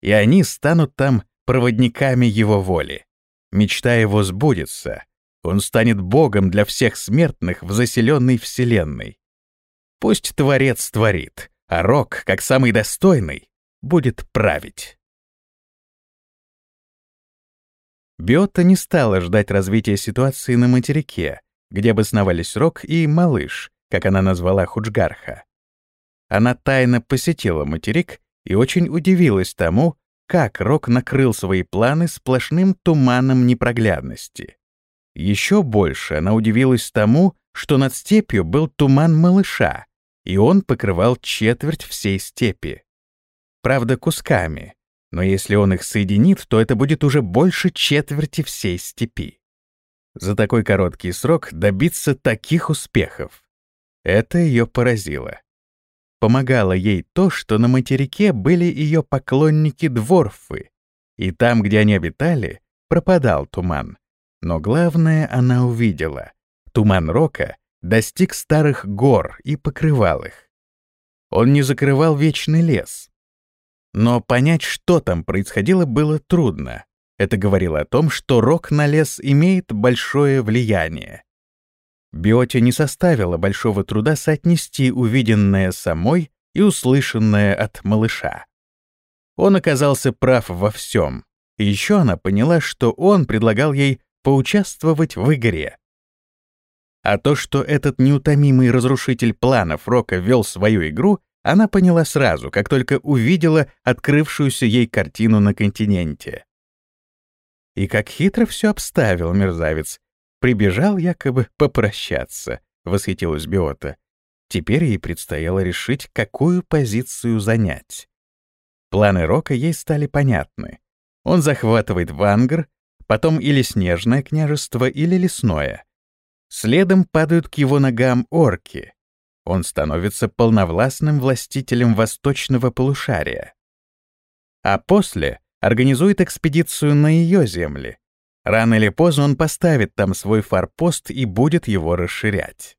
И они станут там проводниками его воли. Мечта его сбудется. Он станет богом для всех смертных в заселенной вселенной. Пусть Творец творит, а Рок, как самый достойный, будет править. Биотта не стала ждать развития ситуации на материке, где обосновались Рок и Малыш, как она назвала Худжгарха. Она тайно посетила материк и очень удивилась тому, как Рок накрыл свои планы сплошным туманом непроглядности. Еще больше она удивилась тому, что над степью был туман малыша, и он покрывал четверть всей степи. Правда, кусками, но если он их соединит, то это будет уже больше четверти всей степи. За такой короткий срок добиться таких успехов. Это ее поразило. Помогало ей то, что на материке были ее поклонники-дворфы, и там, где они обитали, пропадал туман. Но главное она увидела. Туман Рока достиг старых гор и покрывал их. Он не закрывал вечный лес. Но понять, что там происходило, было трудно. Это говорило о том, что рок на лес имеет большое влияние. Биоте не составило большого труда соотнести увиденное самой и услышанное от малыша. Он оказался прав во всем. И еще она поняла, что он предлагал ей поучаствовать в игре. А то, что этот неутомимый разрушитель планов Рока вел свою игру, она поняла сразу, как только увидела открывшуюся ей картину на континенте. И как хитро все обставил мерзавец. Прибежал якобы попрощаться, — восхитилась Биота. Теперь ей предстояло решить, какую позицию занять. Планы Рока ей стали понятны. Он захватывает Вангар, потом или Снежное княжество, или Лесное. Следом падают к его ногам орки. Он становится полновластным властителем восточного полушария. А после организует экспедицию на ее земли. Рано или поздно он поставит там свой форпост и будет его расширять.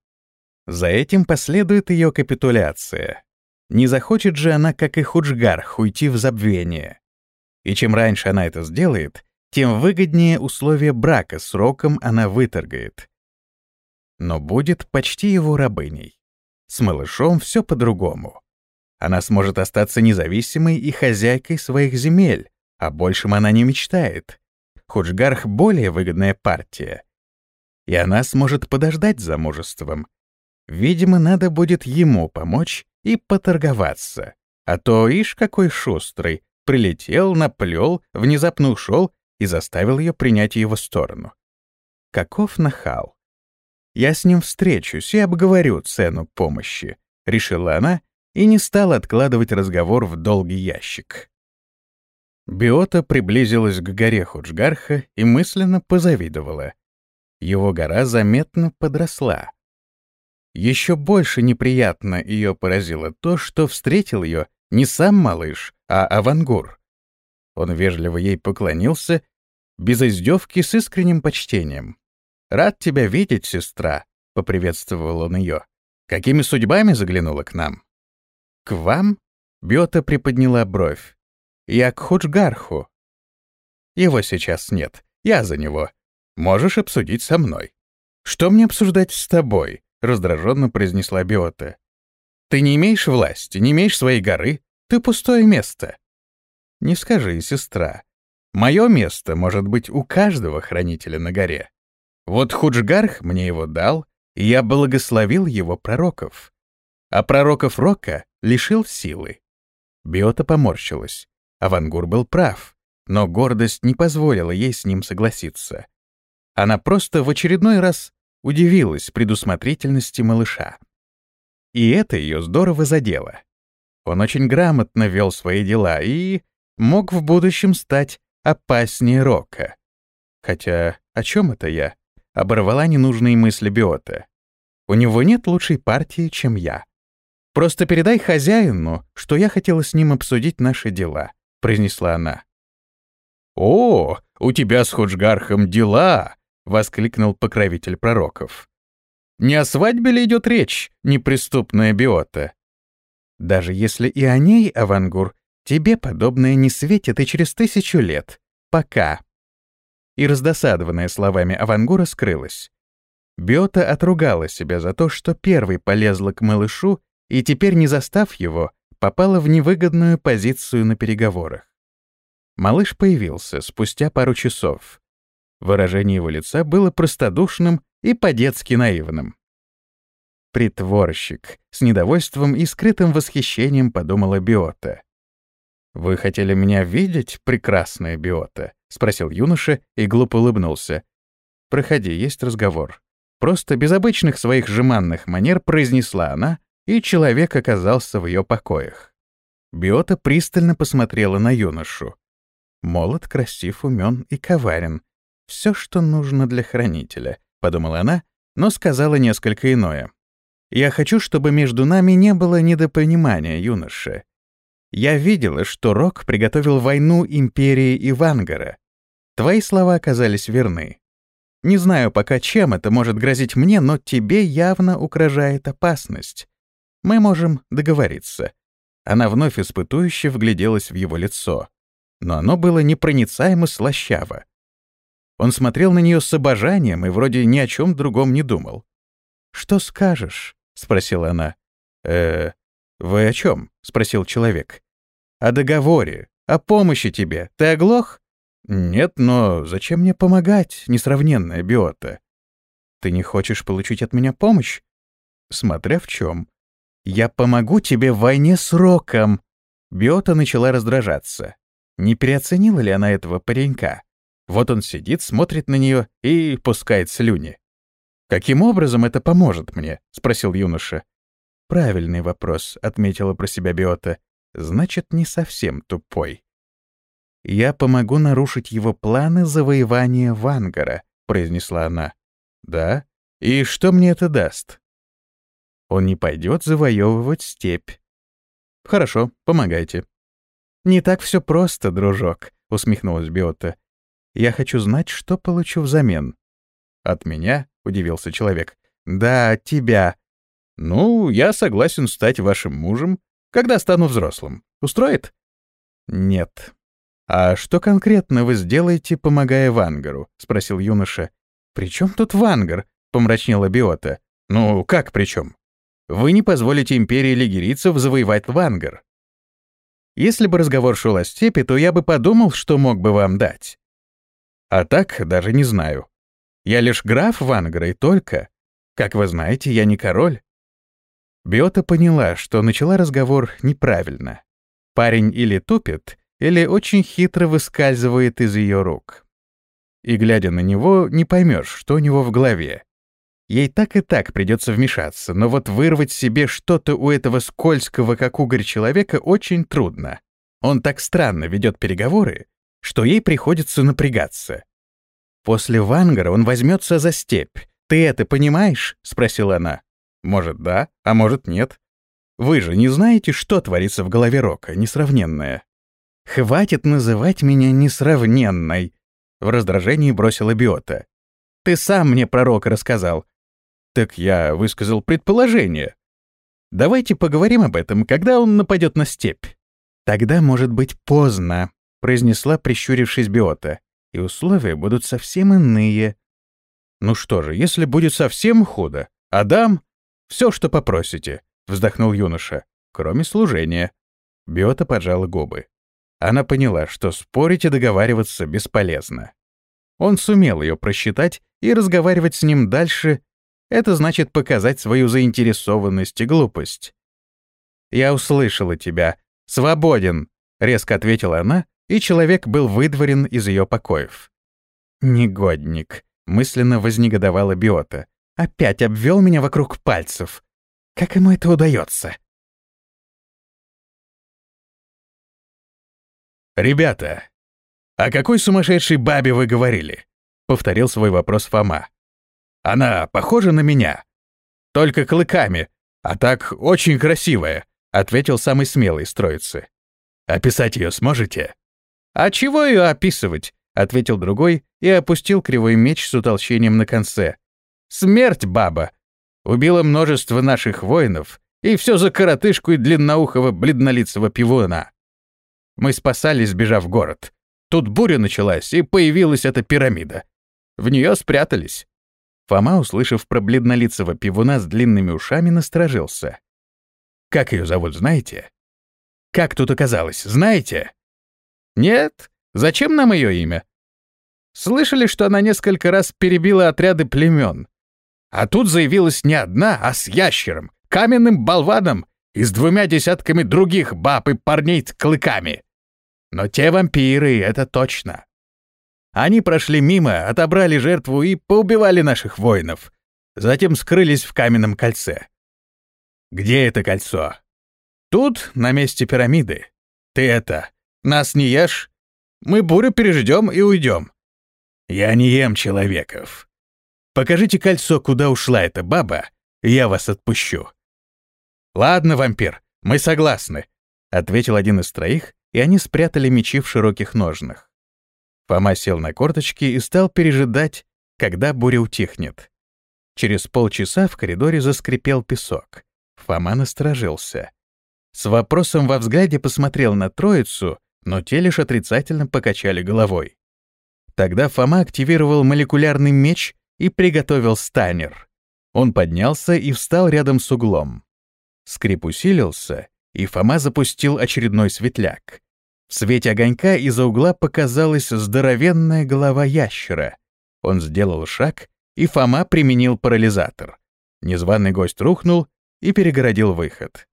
За этим последует ее капитуляция. Не захочет же она, как и Худжгарх, уйти в забвение. И чем раньше она это сделает, тем выгоднее условия брака с Роком она выторгает. Но будет почти его рабыней. С малышом все по-другому. Она сможет остаться независимой и хозяйкой своих земель, а большем она не мечтает. Худжгарх — более выгодная партия. И она сможет подождать замужеством. Видимо, надо будет ему помочь и поторговаться. А то, ишь, какой шустрый, прилетел, наплел, внезапно ушел и заставил ее принять его сторону. Каков нахал. Я с ним встречусь и обговорю цену помощи, — решила она и не стала откладывать разговор в долгий ящик. Биота приблизилась к горе Худжгарха и мысленно позавидовала. Его гора заметно подросла. Еще больше неприятно ее поразило то, что встретил ее не сам малыш, а Авангур. Он вежливо ей поклонился без издевки с искренним почтением. «Рад тебя видеть, сестра», — поприветствовал он ее. «Какими судьбами заглянула к нам?» «К вам?» — Бета приподняла бровь. «Я к Худжгарху». «Его сейчас нет. Я за него. Можешь обсудить со мной». «Что мне обсуждать с тобой?» — раздраженно произнесла Биота. «Ты не имеешь власти, не имеешь своей горы. Ты пустое место». «Не скажи, сестра. Мое место может быть у каждого хранителя на горе. Вот Худжгарх мне его дал, и я благословил его пророков. А пророков Рока лишил силы. Биота поморщилась. Авангур был прав, но гордость не позволила ей с ним согласиться. Она просто в очередной раз удивилась предусмотрительности малыша. И это ее здорово задело. Он очень грамотно вел свои дела и мог в будущем стать опаснее Рока. Хотя о чем это я? Оборвала ненужные мысли Биота. У него нет лучшей партии, чем я. Просто передай хозяину, что я хотела с ним обсудить наши дела, произнесла она. О, у тебя с Худжгархом дела, воскликнул покровитель пророков. Не о свадьбе ли идет речь, неприступная Биота? Даже если и о ней, Авангур, Тебе подобное не светит и через тысячу лет. Пока. И раздосадованная словами Авангура скрылась. Биота отругала себя за то, что первой полезла к малышу и теперь, не застав его, попала в невыгодную позицию на переговорах. Малыш появился спустя пару часов. Выражение его лица было простодушным и по-детски наивным. «Притворщик», — с недовольством и скрытым восхищением подумала Биота. «Вы хотели меня видеть, прекрасная Биота?» — спросил юноша и глупо улыбнулся. «Проходи, есть разговор». Просто без обычных своих жеманных манер произнесла она, и человек оказался в ее покоях. Биота пристально посмотрела на юношу. Молод, красив, умен и коварен. Все, что нужно для хранителя, — подумала она, но сказала несколько иное. «Я хочу, чтобы между нами не было недопонимания, юноша. Я видела, что Рок приготовил войну империи Ивангара. Твои слова оказались верны. Не знаю пока, чем это может грозить мне, но тебе явно угрожает опасность. Мы можем договориться». Она вновь испытующе вгляделась в его лицо. Но оно было непроницаемо слащаво. Он смотрел на нее с обожанием и вроде ни о чем другом не думал. «Что скажешь?» — спросила она. «Э, вы о чем?» — спросил человек. «О договоре, о помощи тебе. Ты оглох?» «Нет, но зачем мне помогать, несравненная биота?» «Ты не хочешь получить от меня помощь?» «Смотря в чем. Я помогу тебе в войне с Роком!» Биота начала раздражаться. Не переоценила ли она этого паренька? Вот он сидит, смотрит на нее и пускает слюни. «Каким образом это поможет мне?» — спросил юноша. «Правильный вопрос», — отметила про себя Биота. «Значит, не совсем тупой». «Я помогу нарушить его планы завоевания Вангара», — произнесла она. «Да? И что мне это даст?» «Он не пойдет завоевывать степь». «Хорошо, помогайте». «Не так все просто, дружок», — усмехнулась Биота. Я хочу знать, что получу взамен». «От меня?» — удивился человек. «Да, от тебя». «Ну, я согласен стать вашим мужем, когда стану взрослым. Устроит?» «Нет». «А что конкретно вы сделаете, помогая Вангару?» — спросил юноша. «При чем тут Вангар?» — помрачнела Биота. «Ну, как при чем? Вы не позволите империи лигерийцев завоевать Вангар. Если бы разговор шел о степи, то я бы подумал, что мог бы вам дать. А так даже не знаю. Я лишь граф Вангра и только. Как вы знаете, я не король. Биота поняла, что начала разговор неправильно. Парень или тупит, или очень хитро выскальзывает из ее рук. И, глядя на него, не поймешь, что у него в голове. Ей так и так придется вмешаться, но вот вырвать себе что-то у этого скользкого, как угорь человека, очень трудно. Он так странно ведет переговоры, что ей приходится напрягаться. «После Вангара он возьмется за степь. Ты это понимаешь?» — спросила она. «Может, да, а может, нет. Вы же не знаете, что творится в голове Рока, несравненное?» «Хватит называть меня несравненной!» — в раздражении бросила Биота. «Ты сам мне про Рока рассказал». «Так я высказал предположение. Давайте поговорим об этом, когда он нападет на степь». «Тогда может быть поздно», произнесла, прищурившись Биота, и условия будут совсем иные. Ну что же, если будет совсем худо, Адам, все, что попросите, вздохнул юноша, кроме служения. Биота поджала губы. Она поняла, что спорить и договариваться бесполезно. Он сумел ее просчитать, и разговаривать с ним дальше — это значит показать свою заинтересованность и глупость. «Я услышала тебя. Свободен!» — резко ответила она и человек был выдворен из ее покоев. «Негодник», — мысленно вознегодовала Биота. «Опять обвел меня вокруг пальцев. Как ему это удается?» «Ребята, о какой сумасшедшей бабе вы говорили?» — повторил свой вопрос Фома. «Она похожа на меня. Только клыками, а так очень красивая», — ответил самый смелый из. «Описать ее сможете?» «А чего ее описывать?» — ответил другой и опустил кривой меч с утолщением на конце. «Смерть, баба! Убила множество наших воинов, и все за коротышку и длинноухого бледнолицего пивуна. Мы спасались, сбежав в город. Тут буря началась, и появилась эта пирамида. В нее спрятались». Фома, услышав про бледнолицего пивуна с длинными ушами, насторожился. «Как ее зовут, знаете?» «Как тут оказалось, знаете?» «Нет? Зачем нам ее имя?» Слышали, что она несколько раз перебила отряды племен? А тут заявилась не одна, а с ящером, каменным болваном и с двумя десятками других баб и парней с клыками. Но те вампиры, это точно. Они прошли мимо, отобрали жертву и поубивали наших воинов. Затем скрылись в каменном кольце. Где это кольцо? Тут, на месте пирамиды. Ты это, нас не ешь? Мы бурю переждем и уйдем. Я не ем человеков. Покажите кольцо, куда ушла эта баба, и я вас отпущу. Ладно, вампир, мы согласны, ответил один из троих, и они спрятали мечи в широких ножнах. Фома сел на корточки и стал пережидать, когда буря утихнет. Через полчаса в коридоре заскрипел песок. Фома насторожился. С вопросом во взгляде посмотрел на троицу, но те лишь отрицательно покачали головой. Тогда Фома активировал молекулярный меч и приготовил станер. Он поднялся и встал рядом с углом. Скрип усилился, и Фома запустил очередной светляк. В свете огонька из-за угла показалась здоровенная голова ящера. Он сделал шаг, и Фома применил парализатор. Незваный гость рухнул и перегородил выход.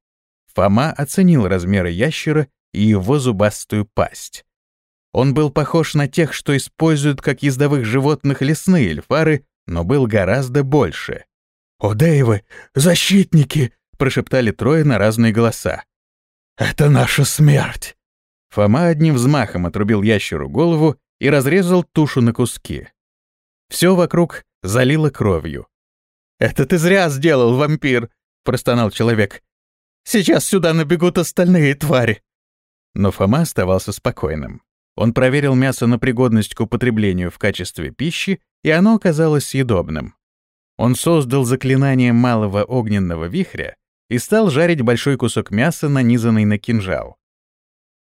Фома оценил размеры ящера и его зубастую пасть. Он был похож на тех, что используют как ездовых животных лесные эльфары, но был гораздо больше. «О, Дэйвы, защитники!» — прошептали трое на разные голоса. «Это наша смерть!» Фома одним взмахом отрубил ящеру голову и разрезал тушу на куски. Все вокруг залило кровью. «Это ты зря сделал, вампир!» — простонал человек. «Сейчас сюда набегут остальные твари!» Но Фома оставался спокойным. Он проверил мясо на пригодность к употреблению в качестве пищи, и оно оказалось съедобным. Он создал заклинание малого огненного вихря и стал жарить большой кусок мяса, нанизанный на кинжал.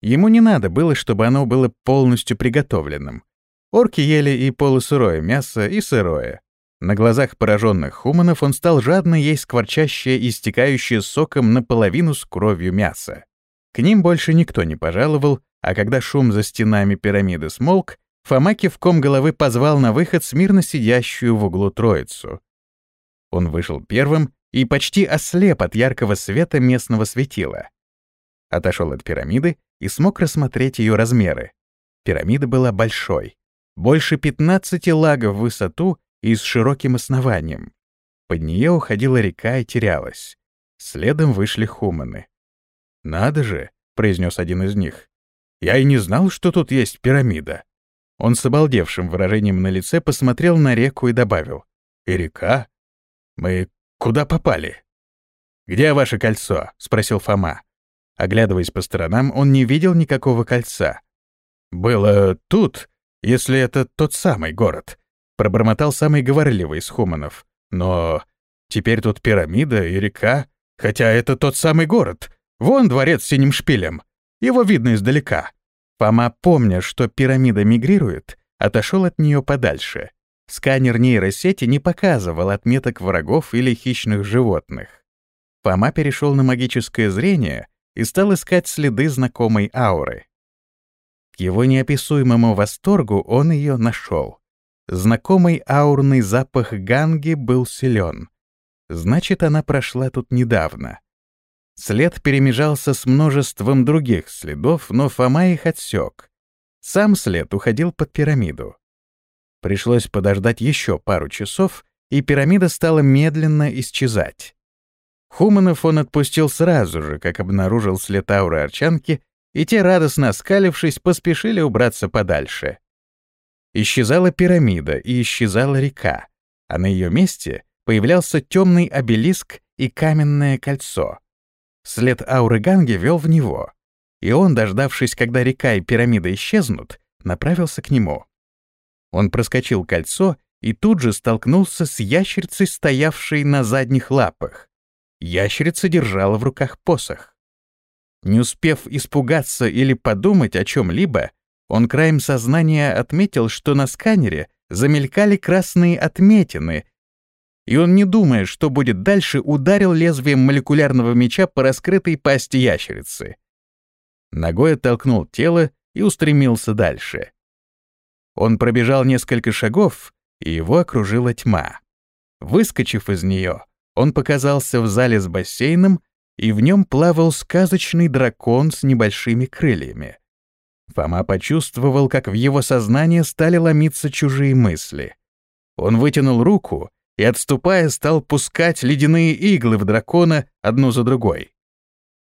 Ему не надо было, чтобы оно было полностью приготовленным. Орки ели и полусырое мясо, и сырое. На глазах пораженных хуманов он стал жадно есть скворчащее и истекающее соком наполовину с кровью мясо. К ним больше никто не пожаловал, а когда шум за стенами пирамиды смолк, Фома кивком головы позвал на выход смирно сидящую в углу троицу. Он вышел первым и почти ослеп от яркого света местного светила. Отошел от пирамиды и смог рассмотреть ее размеры. Пирамида была большой, больше 15 лагов в высоту и с широким основанием. Под нее уходила река и терялась. Следом вышли хуманы. «Надо же!» — произнес один из них. «Я и не знал, что тут есть пирамида». Он с обалдевшим выражением на лице посмотрел на реку и добавил. «И река? Мы куда попали?» «Где ваше кольцо?» — спросил Фома. Оглядываясь по сторонам, он не видел никакого кольца. «Было тут, если это тот самый город», — пробормотал самый говорливый из хуманов. «Но теперь тут пирамида и река, хотя это тот самый город. Вон дворец с синим шпилем. Его видно издалека». Фома, помня, что пирамида мигрирует, отошел от нее подальше. Сканер нейросети не показывал отметок врагов или хищных животных. Фома перешел на магическое зрение — и стал искать следы знакомой ауры. К его неописуемому восторгу он ее нашел. Знакомый аурный запах ганги был силен. Значит, она прошла тут недавно. След перемежался с множеством других следов, но Фома их отсек. Сам след уходил под пирамиду. Пришлось подождать еще пару часов, и пирамида стала медленно исчезать. Хуманов он отпустил сразу же, как обнаружил след ауры Арчанки, и те, радостно оскалившись, поспешили убраться подальше. Исчезала пирамида и исчезала река, а на ее месте появлялся темный обелиск и каменное кольцо. След ауры Ганги вел в него, и он, дождавшись, когда река и пирамида исчезнут, направился к нему. Он проскочил кольцо и тут же столкнулся с ящерицей, стоявшей на задних лапах. Ящерица держала в руках посох. Не успев испугаться или подумать о чем-либо, он краем сознания отметил, что на сканере замелькали красные отметины, и он, не думая, что будет дальше, ударил лезвием молекулярного меча по раскрытой пасти ящерицы. Ногой оттолкнул тело и устремился дальше. Он пробежал несколько шагов, и его окружила тьма. Выскочив из нее, он показался в зале с бассейном, и в нем плавал сказочный дракон с небольшими крыльями. Фома почувствовал, как в его сознание стали ломиться чужие мысли. Он вытянул руку и, отступая, стал пускать ледяные иглы в дракона одну за другой.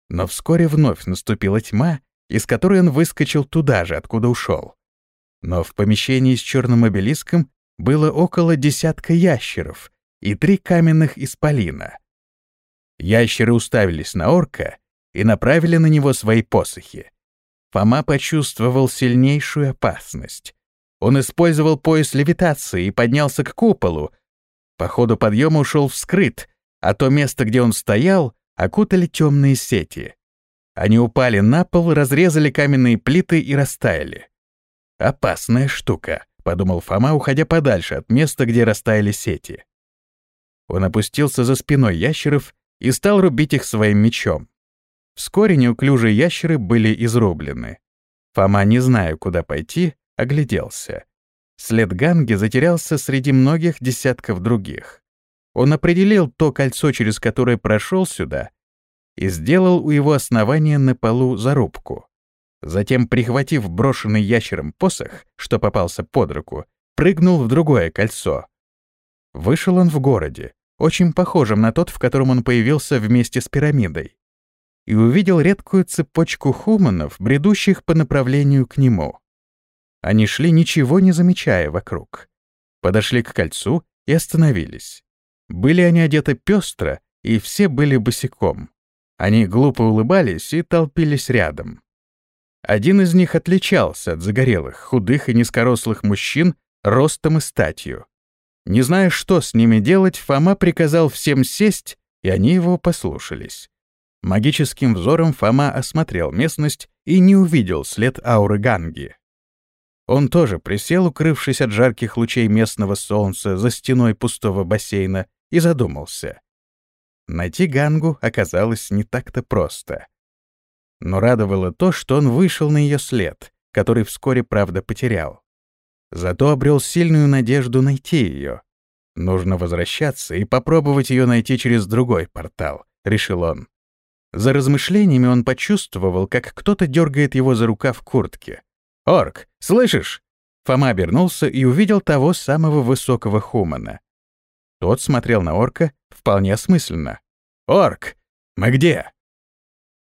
Но вскоре вновь наступила тьма, из которой он выскочил туда же, откуда ушел. Но в помещении с черным обелиском было около десятка ящеров и три каменных исполина. Ящеры уставились на орка и направили на него свои посохи. Фома почувствовал сильнейшую опасность. Он использовал пояс левитации и поднялся к куполу. По ходу подъема ушел вскрыт, а то место, где он стоял, окутали темные сети. Они упали на пол, разрезали каменные плиты и растаяли. «Опасная штука», — подумал Фома, уходя подальше от места, где растаяли сети. Он опустился за спиной ящеров и стал рубить их своим мечом. Вскоре неуклюжие ящеры были изрублены. Фома, не зная, куда пойти, огляделся. След Ганги затерялся среди многих десятков других. Он определил то кольцо, через которое прошел сюда, и сделал у его основания на полу зарубку. Затем, прихватив брошенный ящером посох, что попался под руку, прыгнул в другое кольцо. Вышел он в городе, очень похожем на тот, в котором он появился вместе с пирамидой, и увидел редкую цепочку хуманов, бредущих по направлению к нему. Они шли, ничего не замечая вокруг. Подошли к кольцу и остановились. Были они одеты пестро, и все были босиком. Они глупо улыбались и толпились рядом. Один из них отличался от загорелых, худых и низкорослых мужчин ростом и статью. Не зная, что с ними делать, Фома приказал всем сесть, и они его послушались. Магическим взором Фома осмотрел местность и не увидел след ауры Ганги. Он тоже присел, укрывшись от жарких лучей местного солнца за стеной пустого бассейна, и задумался. Найти Гангу оказалось не так-то просто. Но радовало то, что он вышел на ее след, который вскоре, правда, потерял. Зато обрел сильную надежду найти ее. Нужно возвращаться и попробовать ее найти через другой портал, решил он. За размышлениями он почувствовал, как кто-то дергает его за рукав куртки. «Орк, слышишь?» Фома обернулся и увидел того самого высокого хумана. Тот смотрел на орка вполне осмысленно. «Орк, мы где?»